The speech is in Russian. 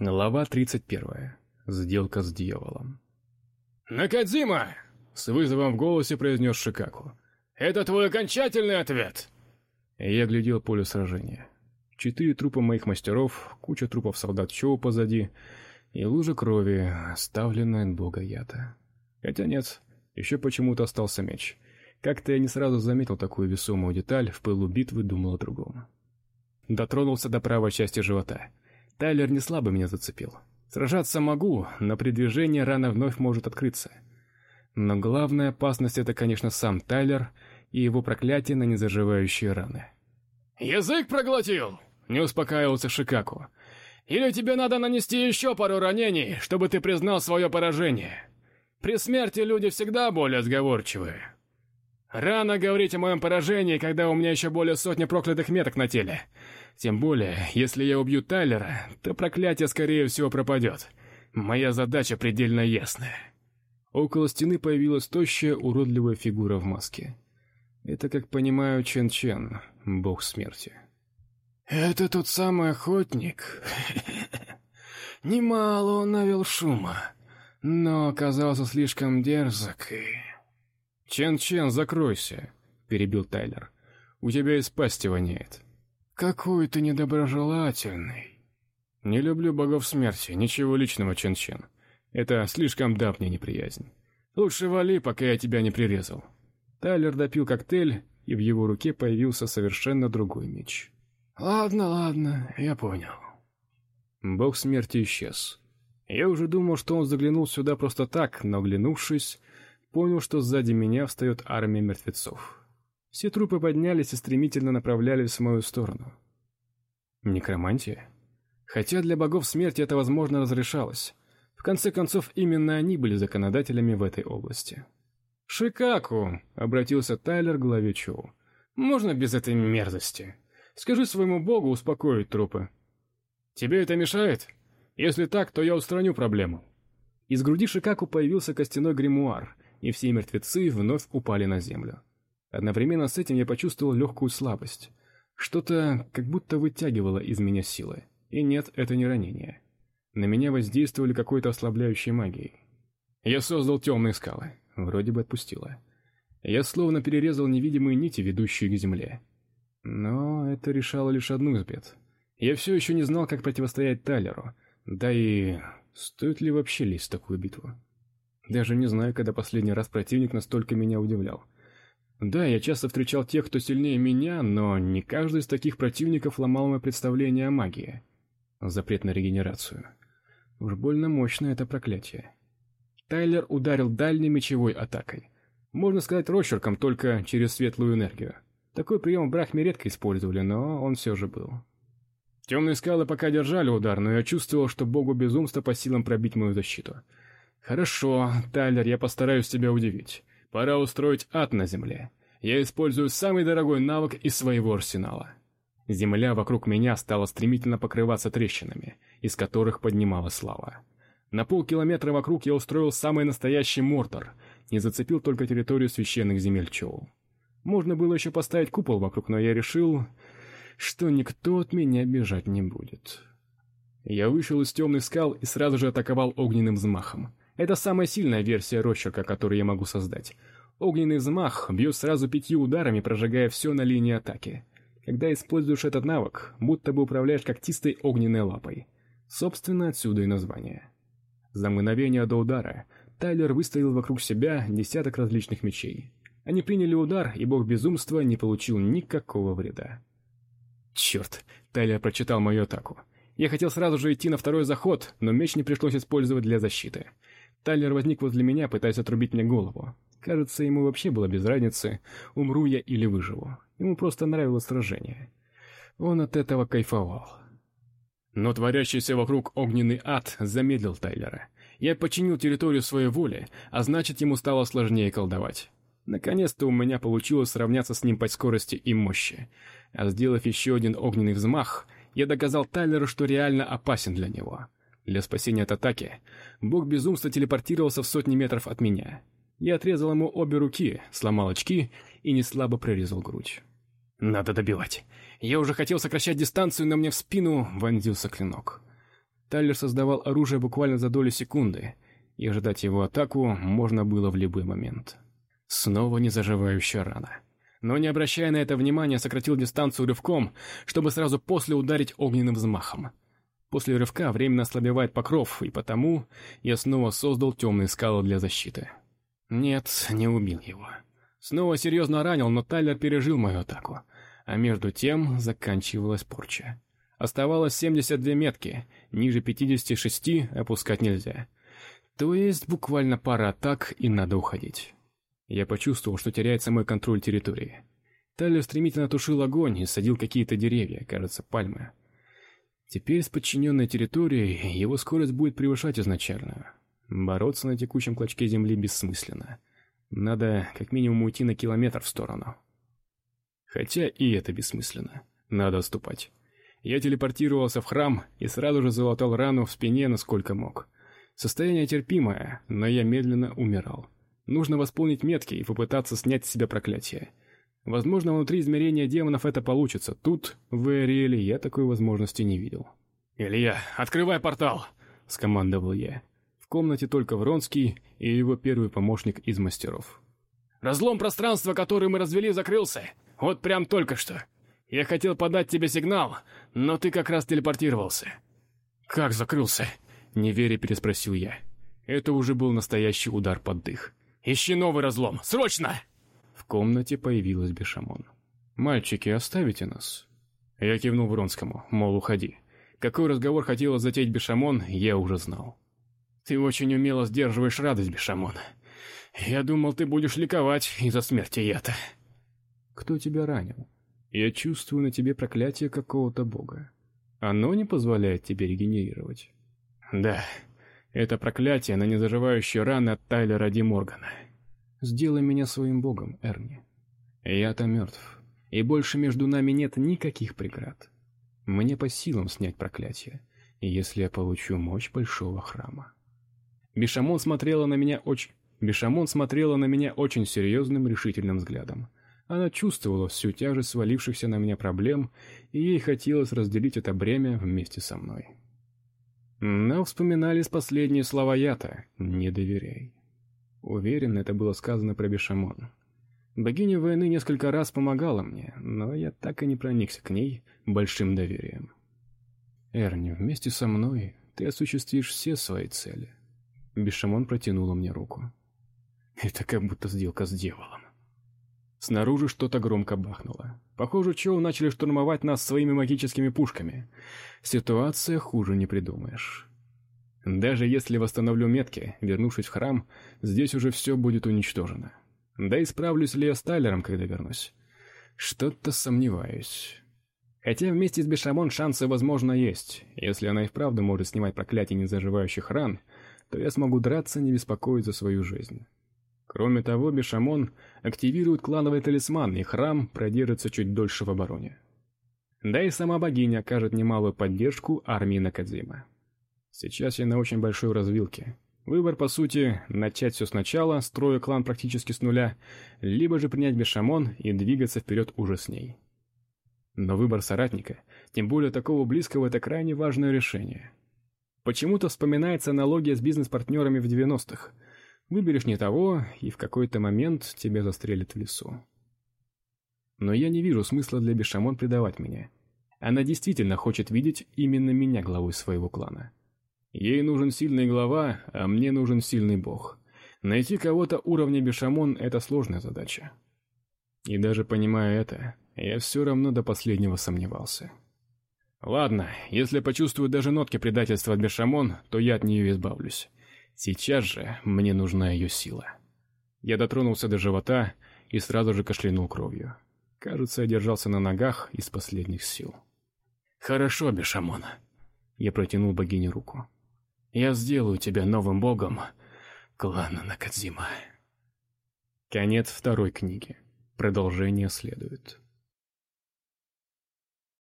Глава 31. Сделка с дьяволом. «Накадзима!» — с вызовом в голосе произнес Шикаку. «Это твой окончательный ответ?» Я глядел поле сражения. Четыре трупа моих мастеров, куча трупов солдат Чоу позади и лужа крови, оставленная от бога Ята. Хотя нет, еще почему-то остался меч. Как-то я не сразу заметил такую весомую деталь, в пылу битвы думал о другом. Дотронулся до правой части живота — Тайлер не слабо меня зацепил. Сражаться могу, но при движении рана вновь может открыться. Но главная опасность это, конечно, сам Тайлер и его проклятие на незаживающие раны. Язык проглотил, не успокаивался Шикаку. Или тебе надо нанести еще пару ранений, чтобы ты признал свое поражение. При смерти люди всегда более сговорчивые. Рано говорить о моем поражении, когда у меня еще более сотни проклятых меток на теле. Тем более, если я убью Тайлера, то проклятие скорее всего пропадет. Моя задача предельно ясная. Около стены появилась тощая, уродливая фигура в маске. Это, как понимаю, Чен Чен, бог смерти. Это тот самый охотник. Немало он навел шума, но оказался слишком дерзок и «Чен-Чен, закройся!» — перебил Тайлер. «У тебя из пасти воняет». «Какой ты недоброжелательный!» «Не люблю богов смерти, ничего личного, Чен-Чен. Это слишком давняя неприязнь. Лучше вали, пока я тебя не прирезал». Тайлер допил коктейль, и в его руке появился совершенно другой меч. «Ладно, ладно, я понял». Бог смерти исчез. Я уже думал, что он заглянул сюда просто так, но, глянувшись, понял, что сзади меня встает армия мертвецов. Все трупы поднялись и стремительно направлялись в мою сторону. Некромантия? Хотя для богов смерти это, возможно, разрешалось. В конце концов, именно они были законодателями в этой области. «Шикаку!» — обратился Тайлер к главе Чоу. «Можно без этой мерзости? Скажи своему богу успокоить трупы». «Тебе это мешает? Если так, то я устраню проблему». Из груди Шикаку появился костяной гримуар, и все мертвецы вновь упали на землю. Одновременно с этим я почувствовал легкую слабость. Что-то как будто вытягивало из меня силы. И нет, это не ранение. На меня воздействовали какой-то ослабляющей магией. Я создал темные скалы. Вроде бы отпустило. Я словно перерезал невидимые нити, ведущие к земле. Но это решало лишь одну из бед. Я все еще не знал, как противостоять Тайлеру. Да и стоит ли вообще лезть в такую битву? Даже не знаю, когда последний раз противник настолько меня удивлял. Да, я часто встречал тех, кто сильнее меня, но не каждый из таких противников ломал мое представление о магии. Запрет на регенерацию. Уж больно мощное это проклятие. Тайлер ударил дальней мечевой атакой. Можно сказать, росчерком, только через светлую энергию. Такой прием в Брахме редко использовали, но он все же был. Темные скалы пока держали удар, но я чувствовал, что богу безумства по силам пробить мою защиту. Хорошо, Тайлер, я постараюсь тебя удивить. Пора устроить ад на земле. Я использую самый дорогой навык из своего арсенала. Земля вокруг меня стала стремительно покрываться трещинами, из которых поднималась лава. На полкилометра вокруг я устроил самый настоящий мортор, не зацепил только территорию священных земель Чоу. Можно было еще поставить купол вокруг, но я решил, что никто от меня бежать не будет. Я вышел из темных скал и сразу же атаковал огненным взмахом. Это самая сильная версия росчерка, которую я могу создать. Огненный взмах бьет сразу пятью ударами, прожигая все на линии атаки. Когда используешь этот навык, будто бы управляешь когтистой огненной лапой. Собственно, отсюда и название. За мгновение до удара Тайлер выставил вокруг себя десяток различных мечей. Они приняли удар, и бог безумства не получил никакого вреда. Черт, Тайлер прочитал мою атаку. Я хотел сразу же идти на второй заход, но меч не пришлось использовать для защиты. Тайлер возник возле меня, пытаясь отрубить мне голову. Кажется, ему вообще было без разницы, умру я или выживу. Ему просто нравилось сражение. Он от этого кайфовал. Но творящийся вокруг огненный ад замедлил Тайлера. Я подчинил территорию своей воле, а значит, ему стало сложнее колдовать. Наконец-то у меня получилось сравняться с ним по скорости и мощи. А сделав еще один огненный взмах, я доказал Тайлеру, что реально опасен для него. Для спасения от атаки бог безумства телепортировался в сотни метров от меня. Я отрезал ему обе руки, сломал очки и неслабо прорезал грудь. Надо добивать. Я уже хотел сокращать дистанцию, но мне в спину вонзился клинок. Тайлер создавал оружие буквально за доли секунды, и ожидать его атаку можно было в любой момент. Снова незаживающая рана. Но не обращая на это внимания, сократил дистанцию рывком, чтобы сразу после ударить огненным взмахом. После рывка временно ослабевает покров, и потому я снова создал темные скалы для защиты. Нет, не убил его. Снова серьезно ранил, но Тайлер пережил мою атаку. А между тем заканчивалась порча. Оставалось 72 метки, ниже 56 опускать нельзя. То есть буквально пара атак, и надо уходить. Я почувствовал, что теряется мой контроль территории. Тайлер стремительно тушил огонь и садил какие-то деревья, кажется, пальмы. Теперь с подчиненной территорией его скорость будет превышать изначальную. Бороться на текущем клочке земли бессмысленно. Надо как минимум уйти на километр в сторону. Хотя и это бессмысленно. Надо отступать. Я телепортировался в храм и сразу же залатал рану в спине насколько мог. Состояние терпимое, но я медленно умирал. Нужно восполнить метки и попытаться снять с себя проклятие. Возможно, внутри измерения демонов это получится. Тут, в Эриэле, я такой возможности не видел. «Илья, открывай портал!» — скомандовал я. В комнате только Вронский и его первый помощник из мастеров. «Разлом пространства, который мы развели, закрылся. Вот прям только что. Я хотел подать тебе сигнал, но ты как раз телепортировался». «Как закрылся?» — неверя переспросил я. Это уже был настоящий удар под дых. «Ищи новый разлом! Срочно!» В комнате появилась Бешамон. «Мальчики, оставите нас?» Я кивнул Вронскому, мол, уходи. Какой разговор хотела затеять Бешамон, я уже знал. «Ты очень умело сдерживаешь радость, Бешамон. Я думал, ты будешь ликовать из-за смерти Ята». «Кто тебя ранил? Я чувствую на тебе проклятие какого-то бога. Оно не позволяет тебе регенерировать». «Да, это проклятие на незаживающие раны от Тайлера Ди Моргана». Сделай меня своим богом, Эрни. Я-то мертв, и больше между нами нет никаких преград. Мне по силам снять проклятие, если я получу мощь большого храма. Бешамон смотрела на меня очень... Бешамон смотрела на меня очень серьезным, решительным взглядом. Она чувствовала всю тяжесть свалившихся на меня проблем, и ей хотелось разделить это бремя вместе со мной. Но вспоминались последние слова Ята «Не доверяй». Уверен, это было сказано про Бешамон. Богиня войны несколько раз помогала мне, но я так и не проникся к ней большим доверием. Эрни, вместе со мной ты осуществишь все свои цели. Бешамон протянула мне руку. Это как будто сделка с дьяволом. Снаружи что-то громко бахнуло. Похоже, Чоу начали штурмовать нас своими магическими пушками. Ситуация хуже не придумаешь. Даже если восстановлю метки, вернувшись в храм, здесь уже все будет уничтожено. Да и справлюсь ли я с Тайлером, когда вернусь? Что-то сомневаюсь. Хотя вместе с Бешамон шансы, возможно, есть. Если она и вправду может снимать проклятие незаживающих ран, то я смогу драться, не беспокоить за свою жизнь. Кроме того, Бешамон активирует клановый талисман, и храм продержится чуть дольше в обороне. Да и сама богиня окажет немалую поддержку армии Накадзима. Сейчас я на очень большой развилке. Выбор, по сути, начать все сначала, строя клан практически с нуля, либо же принять Бешамон и двигаться вперед уже с ней. Но выбор соратника, тем более такого близкого, это крайне важное решение. Почему-то вспоминается аналогия с бизнес-партнерами в 90-х. Выберешь не того, и в какой-то момент тебя застрелят в лесу. Но я не вижу смысла для Бешамон предавать меня. Она действительно хочет видеть именно меня главой своего клана. Ей нужен сильный глава, а мне нужен сильный бог. Найти кого-то уровня Бешамон — это сложная задача. И даже понимая это, я все равно до последнего сомневался. Ладно, если почувствую даже нотки предательства от Бешамон, то я от нее избавлюсь. Сейчас же мне нужна ее сила. Я дотронулся до живота и сразу же кашлянул кровью. Кажется, я держался на ногах из последних сил. «Хорошо, Бешамон». Я протянул богине руку. Я сделаю тебя новым богом клана Накадзима. Конец второй книги. Продолжение следует.